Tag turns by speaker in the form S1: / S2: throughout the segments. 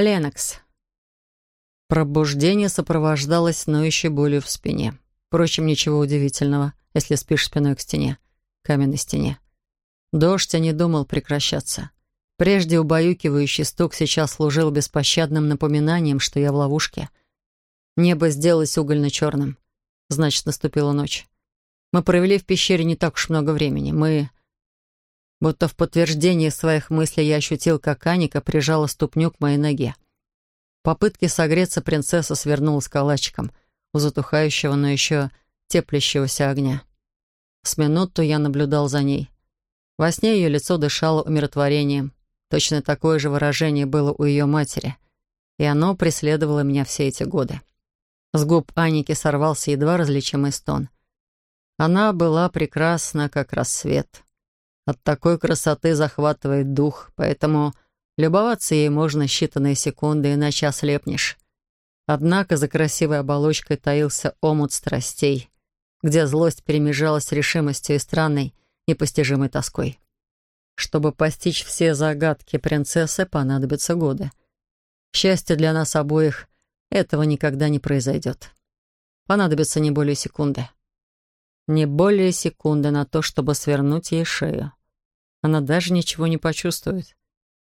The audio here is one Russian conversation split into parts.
S1: Ленокс. Пробуждение сопровождалось ноющей болью в спине. Впрочем, ничего удивительного, если спишь спиной к стене, каменной стене. Дождь не думал прекращаться. Прежде убаюкивающий стук сейчас служил беспощадным напоминанием, что я в ловушке. Небо сделалось угольно-черным. Значит, наступила ночь. Мы провели в пещере не так уж много времени. Мы... Будто в подтверждение своих мыслей я ощутил, как Аника прижала ступню к моей ноге. В попытке согреться принцесса свернулась калачиком у затухающего, но еще теплящегося огня. С минуту я наблюдал за ней. Во сне ее лицо дышало умиротворением, Точно такое же выражение было у ее матери, и оно преследовало меня все эти годы. С губ Аники сорвался едва различимый стон. Она была прекрасна, как рассвет. От такой красоты захватывает дух, поэтому любоваться ей можно считанные секунды, иначе ослепнешь. Однако за красивой оболочкой таился омут страстей, где злость перемежалась с решимостью и странной, непостижимой тоской. Чтобы постичь все загадки принцессы, понадобятся годы. К счастью для нас обоих, этого никогда не произойдет. Понадобится не более секунды. Не более секунды на то, чтобы свернуть ей шею. Она даже ничего не почувствует.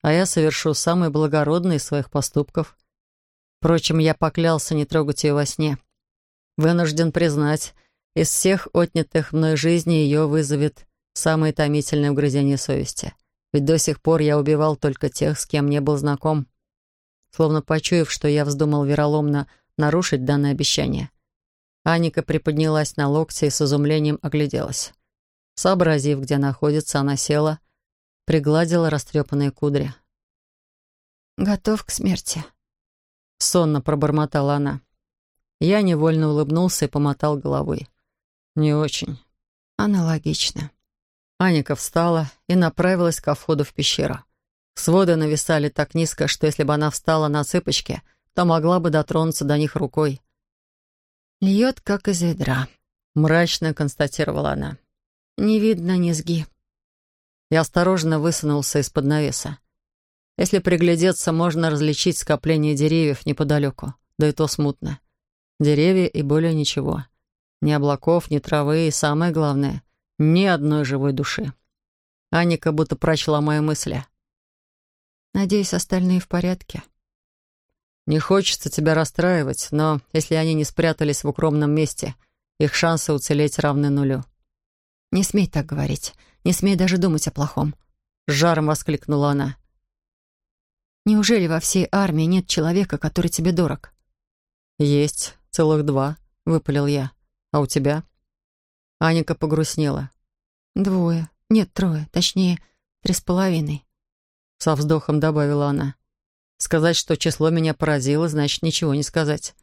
S1: А я совершу самый благородный из своих поступков. Впрочем, я поклялся не трогать ее во сне. Вынужден признать, из всех отнятых мной жизни ее вызовет Самое томительное угрызение совести. Ведь до сих пор я убивал только тех, с кем не был знаком. Словно почуяв, что я вздумал вероломно нарушить данное обещание. Аника приподнялась на локте и с изумлением огляделась. Сообразив, где находится, она села, пригладила растрепанные кудри.
S2: «Готов к смерти», —
S1: сонно пробормотала она. Я невольно улыбнулся и помотал головой. «Не очень».
S2: «Аналогично».
S1: Аника встала и направилась ко входу в пещеру. Своды нависали так низко, что если бы она встала на цыпочки, то могла бы дотронуться до них рукой.
S2: «Льет, как из ведра», —
S1: мрачно констатировала она.
S2: «Не видно низги».
S1: Я осторожно высунулся из-под навеса. Если приглядеться, можно различить скопление деревьев неподалеку, да и то смутно. Деревья и более ничего. Ни облаков, ни травы, и самое главное ни одной живой души. Аника будто прочла мои мысли.
S2: «Надеюсь, остальные в порядке?»
S1: «Не хочется тебя расстраивать, но если они не спрятались в укромном месте, их шансы уцелеть равны нулю».
S2: «Не смей так говорить. Не смей даже думать о плохом», —
S1: с жаром воскликнула она.
S2: «Неужели во всей армии нет человека, который тебе дорог?»
S1: «Есть. Целых два», — выпалил я. «А у тебя?» Аника погрустнела.
S2: «Двое. Нет, трое. Точнее, три с половиной».
S1: Со вздохом добавила она. «Сказать, что число меня поразило, значит, ничего не сказать».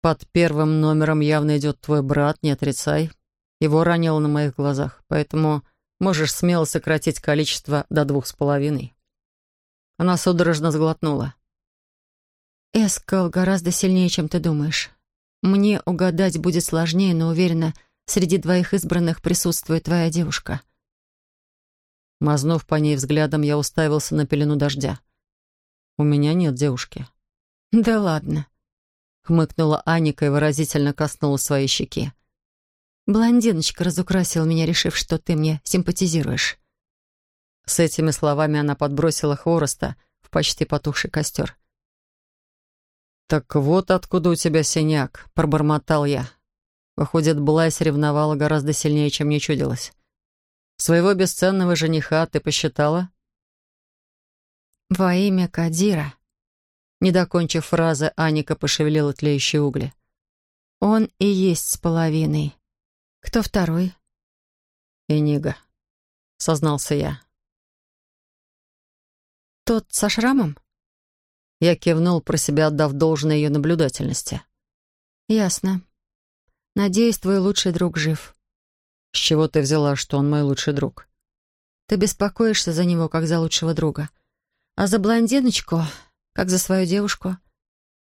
S1: «Под первым номером явно идет твой брат, не отрицай. Его ранило на моих глазах, поэтому можешь смело сократить количество до двух с половиной». Она судорожно сглотнула.
S2: «Эскал гораздо сильнее, чем ты думаешь. Мне угадать будет сложнее, но уверена, среди двоих избранных присутствует твоя девушка».
S1: Мазнув по ней взглядом, я уставился на пелену дождя. «У меня нет девушки».
S2: «Да ладно», —
S1: хмыкнула Аника и выразительно коснула своей щеки.
S2: «Блондиночка разукрасила меня, решив, что ты мне симпатизируешь».
S1: С этими словами она подбросила хвороста в почти потухший костер. «Так вот откуда у тебя синяк», — пробормотал я. Выходит, Блайс ревновала гораздо сильнее, чем мне чудилось. «Своего бесценного жениха ты посчитала?»
S2: «Во имя Кадира», — не докончив фразы, Аника пошевелила тлеющие угли. «Он и есть с половиной. Кто второй?»
S1: «Энига», — сознался я.
S2: «Тот со шрамом?»
S1: Я кивнул про себя, отдав должное ее наблюдательности.
S2: «Ясно. Надеюсь, твой лучший друг жив».
S1: «С чего ты взяла, что он мой лучший друг?»
S2: «Ты беспокоишься за него, как за лучшего друга. А за блондиночку, как за свою девушку.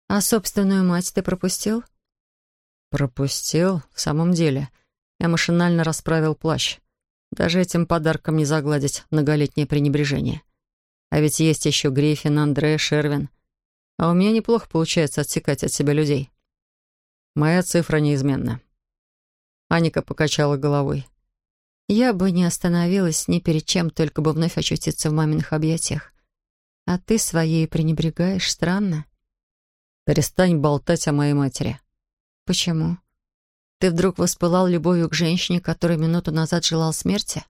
S2: А собственную мать ты пропустил?»
S1: «Пропустил? В самом деле. Я машинально расправил плащ. Даже этим подарком не загладить многолетнее пренебрежение. А ведь есть еще Гриффин, Андре, Шервин. А у меня неплохо получается отсекать от себя людей. Моя цифра неизменна. Аника покачала головой.
S2: Я бы не остановилась ни перед чем, только бы вновь очутиться в маминых объятиях. А ты своей пренебрегаешь, странно.
S1: Перестань болтать о моей матери.
S2: Почему? Ты вдруг воспылал любовью к женщине, которая минуту назад желал смерти?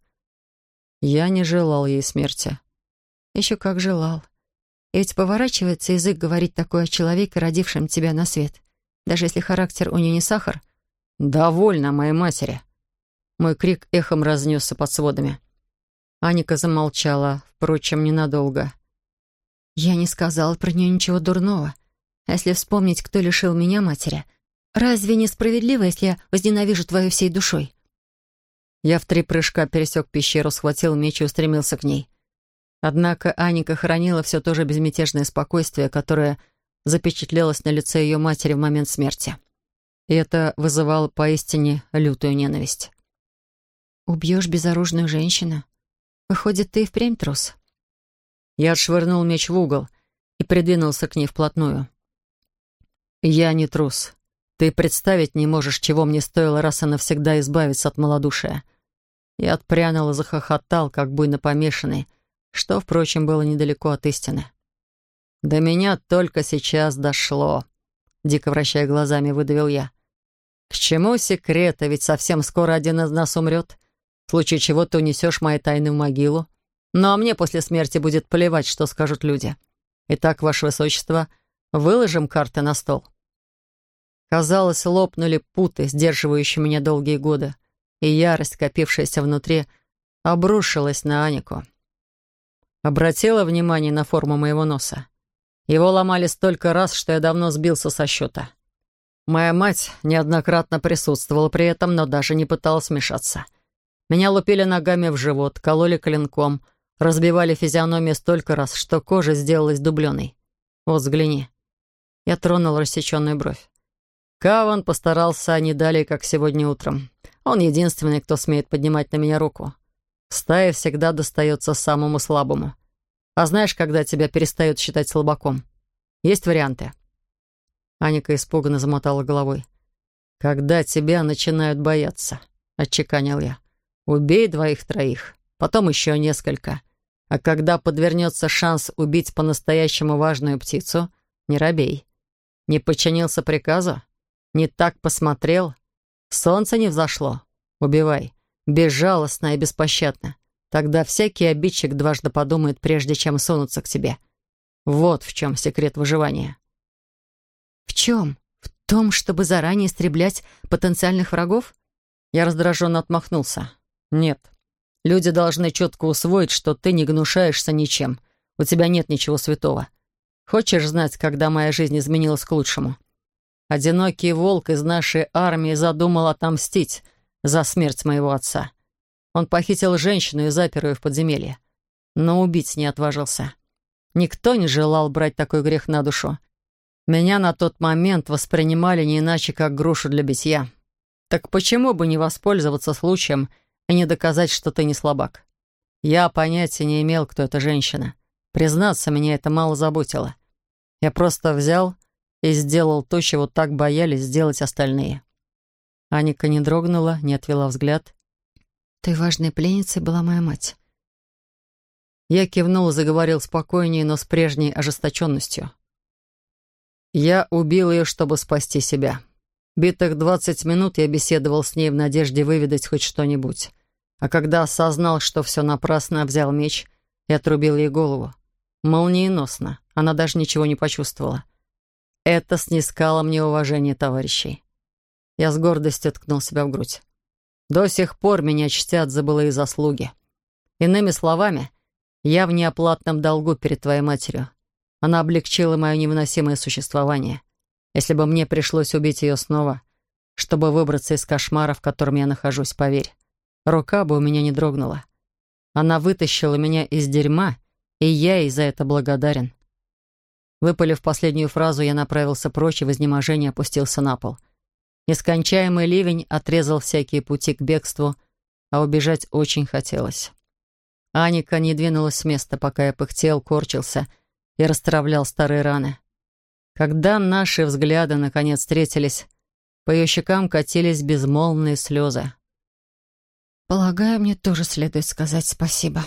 S1: Я не желал ей смерти.
S2: Еще как желал. И ведь поворачивается язык говорить такое о человеке, родившем тебя на свет. Даже если характер у нее не сахар.
S1: «Довольно моей матери!» Мой крик эхом разнесся под сводами. Аника замолчала, впрочем, ненадолго.
S2: «Я не сказала про нее ничего дурного. А если вспомнить, кто лишил меня матери, разве несправедливо, если я возненавижу твою всей душой?»
S1: Я в три прыжка пересек пещеру, схватил меч и устремился к ней. Однако Аника хранила все то же безмятежное спокойствие, которое запечатлелось на лице ее матери в момент смерти. И это вызывало поистине лютую ненависть.
S2: «Убьешь безоружную женщину? Выходит, ты и впрямь трус?»
S1: Я отшвырнул меч в угол и придвинулся к ней вплотную. «Я не трус. Ты представить не можешь, чего мне стоило раз и навсегда избавиться от малодушия». Я отпрянул и захохотал, как буйно помешанный, что, впрочем, было недалеко от истины. «До меня только сейчас дошло», — дико вращая глазами, выдавил я. «К чему секреты, ведь совсем скоро один из нас умрет, в случае чего ты унесешь мои тайны в могилу. Ну а мне после смерти будет плевать, что скажут люди. Итак, Ваше Высочество, выложим карты на стол». Казалось, лопнули путы, сдерживающие меня долгие годы, и ярость, копившаяся внутри, обрушилась на Анику. Обратила внимание на форму моего носа. Его ломали столько раз, что я давно сбился со счета. Моя мать неоднократно присутствовала при этом, но даже не пыталась вмешаться. Меня лупили ногами в живот, кололи клинком, разбивали физиономию столько раз, что кожа сделалась дубленой. Вот взгляни. Я тронул рассеченную бровь. Каван постарался не далее, как сегодня утром. Он единственный, кто смеет поднимать на меня руку. Стая всегда достается самому слабому. А знаешь, когда тебя перестают считать слабаком? Есть варианты?» Аника испуганно замотала головой. «Когда тебя начинают бояться», — отчеканил я. «Убей двоих-троих, потом еще несколько. А когда подвернется шанс убить по-настоящему важную птицу, не робей. Не подчинился приказу? Не так посмотрел? Солнце не взошло? Убивай безжалостно и беспощадно. Тогда всякий обидчик дважды подумает, прежде чем сунуться к тебе. Вот в чем секрет выживания.
S2: В чем? В том, чтобы заранее истреблять потенциальных врагов?
S1: Я раздраженно отмахнулся. Нет. Люди должны четко усвоить, что ты не гнушаешься ничем. У тебя нет ничего святого. Хочешь знать, когда моя жизнь изменилась к лучшему? Одинокий волк из нашей армии задумал отомстить — за смерть моего отца. Он похитил женщину и запер ее в подземелье. Но убить не отважился. Никто не желал брать такой грех на душу. Меня на тот момент воспринимали не иначе, как грушу для битья. Так почему бы не воспользоваться случаем и не доказать, что ты не слабак? Я понятия не имел, кто эта женщина. Признаться, меня это мало заботило. Я просто взял и сделал то, чего так боялись сделать остальные. Аника не дрогнула, не отвела взгляд.
S2: «Той важной пленницей была моя мать».
S1: Я кивнул и заговорил спокойнее, но с прежней ожесточенностью. Я убил ее, чтобы спасти себя. Битых двадцать минут я беседовал с ней в надежде выведать хоть что-нибудь. А когда осознал, что все напрасно, взял меч и отрубил ей голову. Молниеносно. Она даже ничего не почувствовала. Это снискало мне уважение товарищей. Я с гордостью ткнул себя в грудь. До сих пор меня чтят за былые заслуги. Иными словами, я в неоплатном долгу перед твоей матерью. Она облегчила мое невыносимое существование. Если бы мне пришлось убить ее снова, чтобы выбраться из кошмара, в котором я нахожусь, поверь, рука бы у меня не дрогнула. Она вытащила меня из дерьма, и я ей за это благодарен. Выпалив последнюю фразу, я направился прочь и в изнеможении опустился на пол — Нескончаемый ливень отрезал всякие пути к бегству, а убежать очень хотелось. Аника не двинулась с места, пока я пыхтел, корчился и расстравлял старые раны. Когда наши взгляды наконец встретились, по ее щекам катились безмолвные слезы.
S2: «Полагаю, мне тоже следует сказать спасибо»,